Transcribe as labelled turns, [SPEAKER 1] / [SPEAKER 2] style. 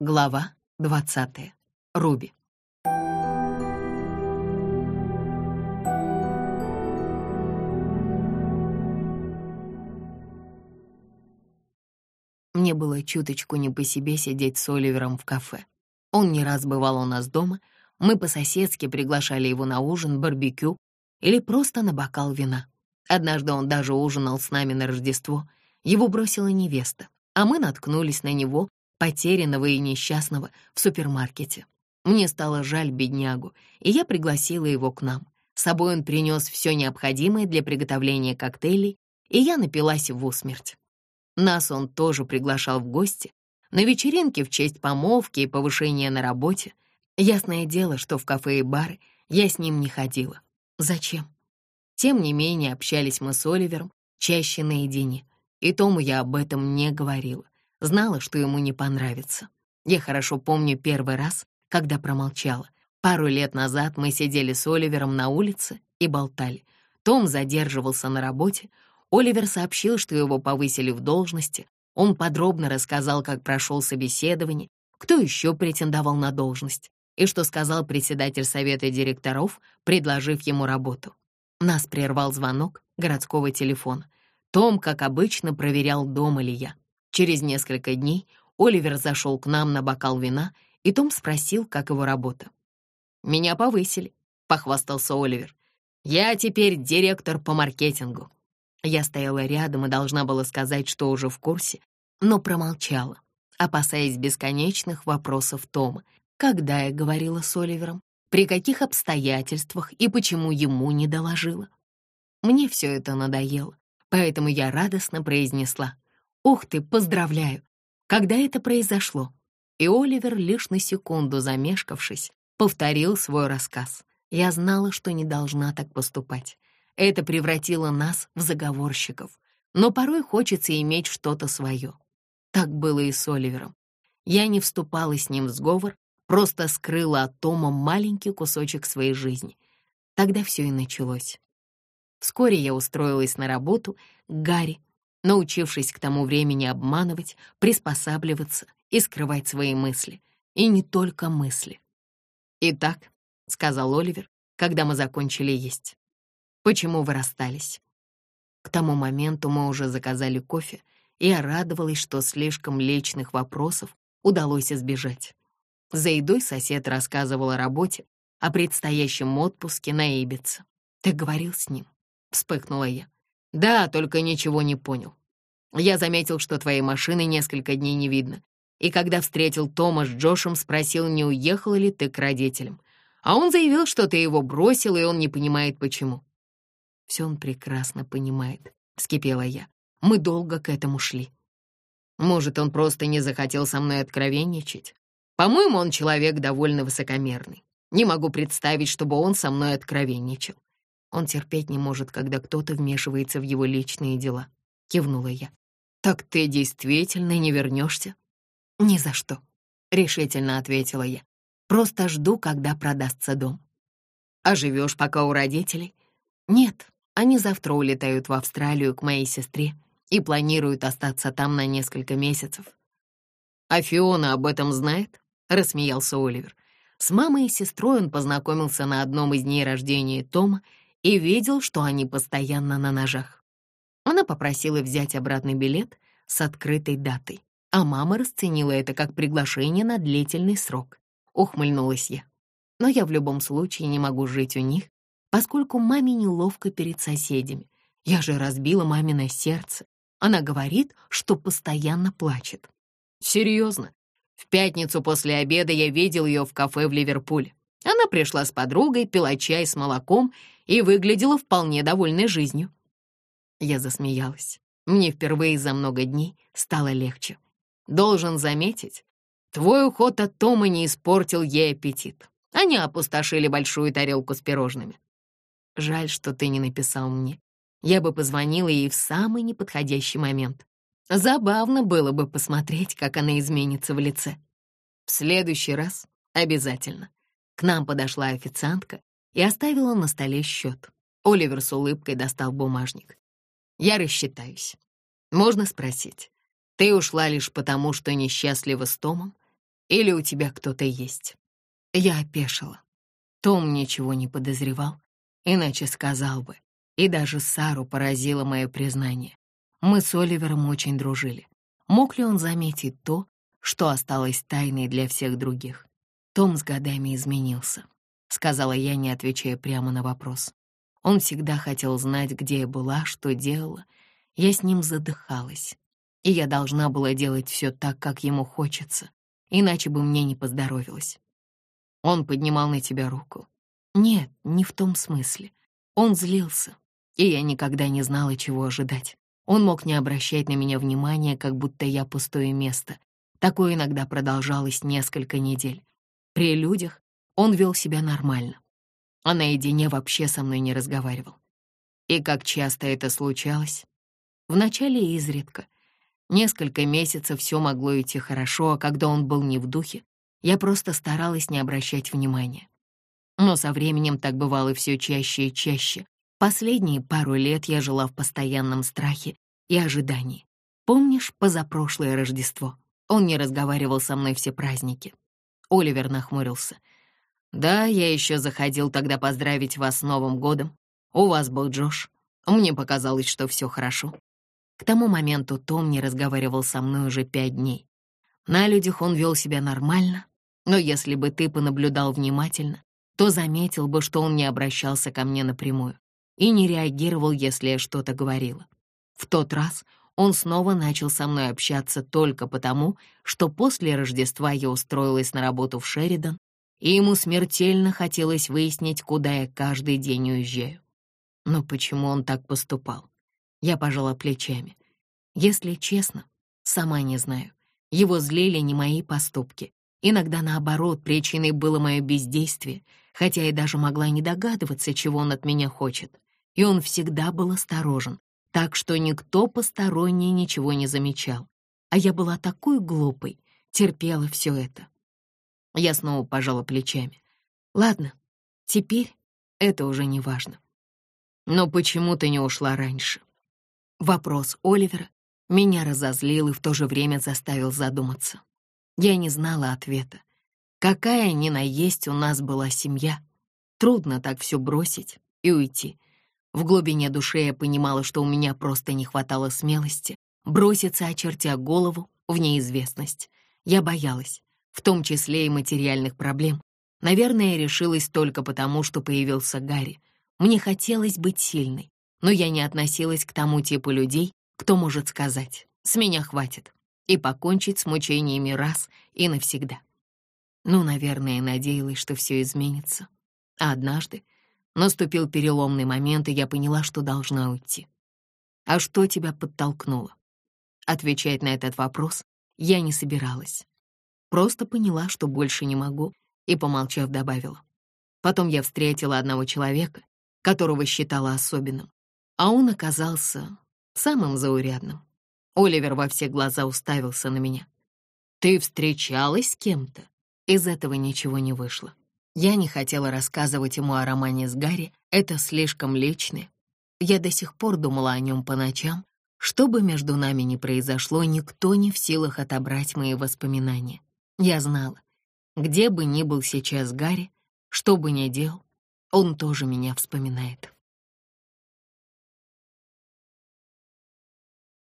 [SPEAKER 1] Глава 20. Руби. Мне было чуточку не по себе сидеть с Оливером в кафе. Он не раз бывал у нас дома, мы по-соседски приглашали его на ужин, барбекю или просто на бокал вина. Однажды он даже ужинал с нами на Рождество. Его бросила невеста, а мы наткнулись на него потерянного и несчастного, в супермаркете. Мне стало жаль беднягу, и я пригласила его к нам. С собой он принес все необходимое для приготовления коктейлей, и я напилась в усмерть. Нас он тоже приглашал в гости, на вечеринке в честь помолвки и повышения на работе. Ясное дело, что в кафе и бары я с ним не ходила. Зачем? Тем не менее, общались мы с Оливером чаще наедине, и Тому я об этом не говорила. Знала, что ему не понравится. Я хорошо помню первый раз, когда промолчала. Пару лет назад мы сидели с Оливером на улице и болтали. Том задерживался на работе. Оливер сообщил, что его повысили в должности. Он подробно рассказал, как прошел собеседование, кто еще претендовал на должность и что сказал председатель совета директоров, предложив ему работу. Нас прервал звонок городского телефона. Том, как обычно, проверял, дома ли я. Через несколько дней Оливер зашел к нам на бокал вина, и Том спросил, как его работа. «Меня повысили», — похвастался Оливер. «Я теперь директор по маркетингу». Я стояла рядом и должна была сказать, что уже в курсе, но промолчала, опасаясь бесконечных вопросов Тома. Когда я говорила с Оливером, при каких обстоятельствах и почему ему не доложила. Мне все это надоело, поэтому я радостно произнесла — «Ух ты, поздравляю! Когда это произошло?» И Оливер, лишь на секунду замешкавшись, повторил свой рассказ. Я знала, что не должна так поступать. Это превратило нас в заговорщиков. Но порой хочется иметь что-то свое. Так было и с Оливером. Я не вступала с ним в сговор, просто скрыла от Тома маленький кусочек своей жизни. Тогда все и началось. Вскоре я устроилась на работу к Гарри, научившись к тому времени обманывать, приспосабливаться и скрывать свои мысли. И не только мысли. «Итак», — сказал Оливер, когда мы закончили есть, — «почему вы расстались?» К тому моменту мы уже заказали кофе, и я радовалась, что слишком личных вопросов удалось избежать. За едой сосед рассказывал о работе, о предстоящем отпуске на Ибице. «Ты говорил с ним?» — вспыхнула я. «Да, только ничего не понял. Я заметил, что твоей машины несколько дней не видно. И когда встретил Тома с Джошем, спросил, не уехала ли ты к родителям. А он заявил, что ты его бросил, и он не понимает, почему». «Все он прекрасно понимает», — вскипела я. «Мы долго к этому шли». «Может, он просто не захотел со мной откровенничать? По-моему, он человек довольно высокомерный. Не могу представить, чтобы он со мной откровенничал. Он терпеть не может, когда кто-то вмешивается в его личные дела. Кивнула я. «Так ты действительно не вернешься?» «Ни за что», — решительно ответила я. «Просто жду, когда продастся дом». «А живешь пока у родителей?» «Нет, они завтра улетают в Австралию к моей сестре и планируют остаться там на несколько месяцев». «А Фиона об этом знает?» — рассмеялся Оливер. С мамой и сестрой он познакомился на одном из дней рождения Тома и видел, что они постоянно на ножах. Она попросила взять обратный билет с открытой датой, а мама расценила это как приглашение на длительный срок. Ухмыльнулась я. Но я в любом случае не могу жить у них, поскольку маме неловко перед соседями. Я же разбила мамино сердце. Она говорит, что постоянно плачет. Серьезно. В пятницу после обеда я видел ее в кафе в Ливерпуле. Она пришла с подругой, пила чай с молоком и выглядела вполне довольной жизнью. Я засмеялась. Мне впервые за много дней стало легче. Должен заметить, твой уход от Тома не испортил ей аппетит. Они опустошили большую тарелку с пирожными. Жаль, что ты не написал мне. Я бы позвонила ей в самый неподходящий момент. Забавно было бы посмотреть, как она изменится в лице. В следующий раз обязательно. К нам подошла официантка и оставила на столе счет. Оливер с улыбкой достал бумажник. «Я рассчитаюсь. Можно спросить, ты ушла лишь потому, что несчастлива с Томом?» Или у тебя кто-то есть?» Я опешила. Том ничего не подозревал, иначе сказал бы. И даже Сару поразило мое признание. Мы с Оливером очень дружили. Мог ли он заметить то, что осталось тайной для всех других? Том с годами изменился, сказала я, не отвечая прямо на вопрос. Он всегда хотел знать, где я была, что делала. Я с ним задыхалась, и я должна была делать все так, как ему хочется, иначе бы мне не поздоровилось. Он поднимал на тебя руку. Нет, не в том смысле. Он злился, и я никогда не знала, чего ожидать. Он мог не обращать на меня внимания, как будто я пустое место. Такое иногда продолжалось несколько недель. При людях он вел себя нормально, а наедине вообще со мной не разговаривал. И как часто это случалось? Вначале изредка. Несколько месяцев все могло идти хорошо, а когда он был не в духе, я просто старалась не обращать внимания. Но со временем так бывало все чаще и чаще. Последние пару лет я жила в постоянном страхе и ожидании. Помнишь позапрошлое Рождество? Он не разговаривал со мной все праздники. Оливер нахмурился. «Да, я еще заходил тогда поздравить вас с Новым годом. У вас был Джош. Мне показалось, что все хорошо». К тому моменту Том не разговаривал со мной уже пять дней. На людях он вел себя нормально, но если бы ты понаблюдал внимательно, то заметил бы, что он не обращался ко мне напрямую и не реагировал, если я что-то говорила. В тот раз он снова начал со мной общаться только потому, что после Рождества я устроилась на работу в Шеридан, и ему смертельно хотелось выяснить, куда я каждый день уезжаю. Но почему он так поступал? Я пожала плечами. Если честно, сама не знаю. Его злили не мои поступки. Иногда, наоборот, причиной было мое бездействие, хотя я даже могла не догадываться, чего он от меня хочет. И он всегда был осторожен, так что никто посторонний ничего не замечал. А я была такой глупой, терпела все это. Я снова пожала плечами. Ладно, теперь это уже не важно. Но почему ты не ушла раньше? Вопрос Оливера меня разозлил и в то же время заставил задуматься. Я не знала ответа. Какая ни на есть у нас была семья. Трудно так все бросить и уйти. В глубине души я понимала, что у меня просто не хватало смелости броситься, очертя голову, в неизвестность. Я боялась, в том числе и материальных проблем. Наверное, я решилась только потому, что появился Гарри. Мне хотелось быть сильной, но я не относилась к тому типу людей, кто может сказать «с меня хватит» и покончить с мучениями раз и навсегда. Ну, наверное, надеялась, что все изменится. А однажды наступил переломный момент, и я поняла, что должна уйти. А что тебя подтолкнуло? Отвечать на этот вопрос я не собиралась. Просто поняла, что больше не могу, и, помолчав, добавила. Потом я встретила одного человека, которого считала особенным, а он оказался самым заурядным. Оливер во все глаза уставился на меня. «Ты встречалась с кем-то?» Из этого ничего не вышло. Я не хотела рассказывать ему о романе с Гарри, это слишком личное. Я до сих пор думала о нем по ночам. Что бы между нами ни произошло, никто не в силах отобрать мои воспоминания. Я знала, где бы ни был сейчас Гарри, что бы ни делал, он тоже меня вспоминает.